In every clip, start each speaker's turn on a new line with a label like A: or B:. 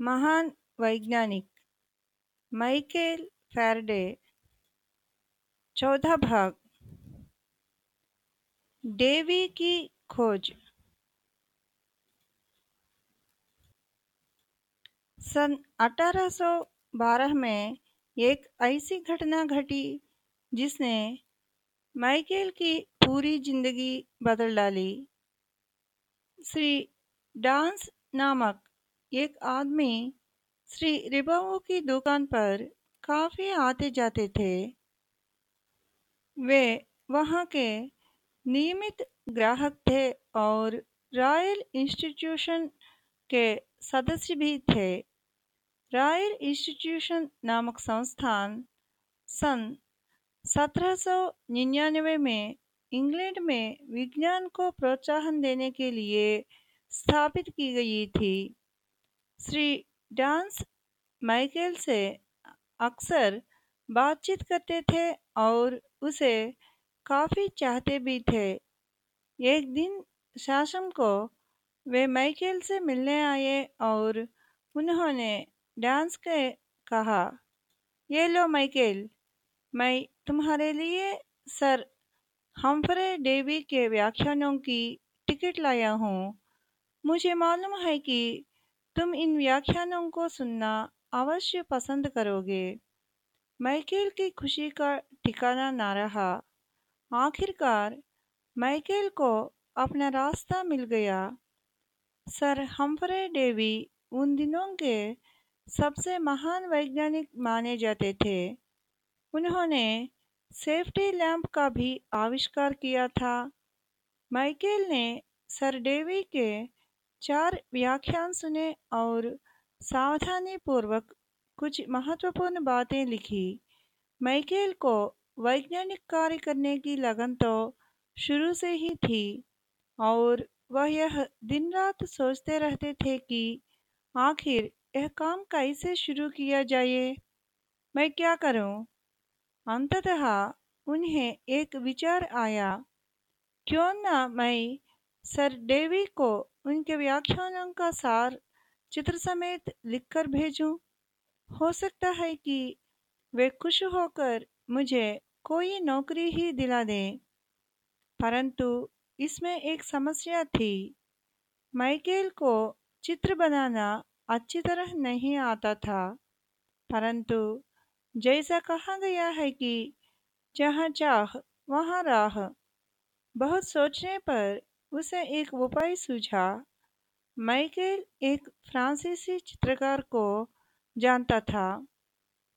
A: महान वैज्ञानिक Michael Faraday चौथा भाग डेवी की खोज सन 1812 में एक ऐसी घटना घटी जिसने माइकेल की पूरी ज़िंदगी बदल डाली श्री डांस नामक एक आदमी श्री रिबाऊ की दुकान पर काफ़ी आते जाते थे। वे वहाँ के नियमित ग्राहक थे और रॉयल इंस्टीट्यूशन के सदस्य भी थे। रॉयल इंस्टीट्यूशन नामक संस्थान सन 1799 में इंग्लैंड में विज्ञान को प्रोत्साहन देने के लिए स्थापित की गई थी। श्री डांस माइकेल से अक्सर बातचीत करते थे और उसे काफ़ी चाहते भी थे। एक दिन शासम को वे माइकेल से मिलने आए और उन्होंने डांस के कहा, ये लो माइकेल, मैं तुम्हारे लिए सर हम्फ्रे डेवी के व्याख्यानों की टिकट लाया हूँ। मुझे मालूम है कि तुम इन व्याख्यानों को सुनना अवश्य पसंद करोगे। माइकेल की खुशी का ठिकाना ना रहा। आखिरकार माइकेल को अपना रास्ता मिल गया। सर हम्फ्रे डेवी उन दिनों के सबसे महान वैज्ञानिक माने जाते थे। उन्होंने सेफ्टी लैंप का भी आविष्कार किया था। माइकेल ने सर डेवी के चार व्याख्यान सुने और सावधानी पूर्वक कुछ महत्वपूर्ण बातें लिखी माइकेल को वैज्ञानिक कार्य करने की लगन तो शुरू से ही थी और वह यह दिन रात सोचते रहते थे कि आखिर यह काम कैसे शुरू किया जाए मैं क्या करूँ? अंततः उन्हें एक विचार आया, क्यों ना मैं सर डेवी को उनके व्याख्यानों का सार चित्र समेत लिखकर भेजूं। हो सकता है कि वे खुश होकर मुझे कोई नौकरी ही दिला दें। परंतु इसमें एक समस्या थी। माइकेल को चित्र बनाना अच्छी तरह नहीं आता था। परंतु जैसा कहा गया है कि जहाँ चाह, वहाँ राह। बहुत सोचने पर उसे एक उपाय सूझा। माइकेल एक फ्रांसीसी चित्रकार को जानता था।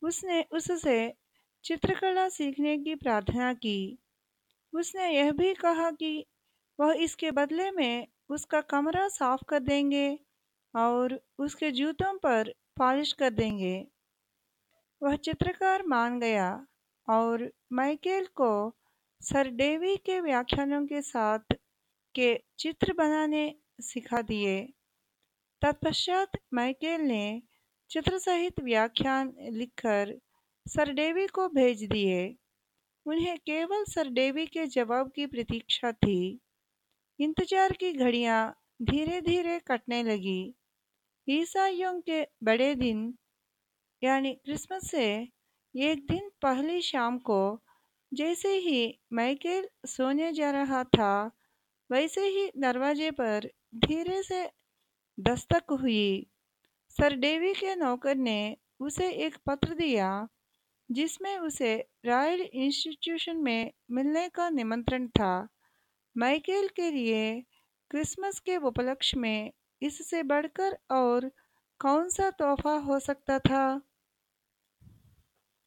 A: उसने उससे चित्रकला सीखने की प्रार्थना की। उसने यह भी कहा कि वह इसके बदले में उसका कमरा साफ़ कर देंगे और उसके जूतों पर पॉलिश कर देंगे। वह चित्रकार मान गया और माइकेल को सर डेवी के व्याख्यानों के साथ के चित्र बनाने सिखा दिए। तत्पश्चात माइकेल ने चित्र सहित व्याख्यान लिखकर सर डेवी को भेज दिए। उन्हें केवल सर डेवी के जवाब की प्रतीक्षा थी। इंतज़ार की घड़ियाँ धीरे धीरे कटने लगी। ईसाइयों के बड़े दिन, यानी क्रिसमस से एक दिन पहली शाम को जैसे ही माइकेल सोने जा रहा था वैसे ही दरवाजे पर धीरे से दस्तक हुई। सर डेवी के नौकर ने उसे एक पत्र दिया, जिसमें उसे रॉयल इंस्टीट्यूशन में मिलने का निमंत्रण था। माइकेल के लिए क्रिसमस के उपलक्ष्य में इससे बढ़कर और कौन सा तोहफा हो सकता था?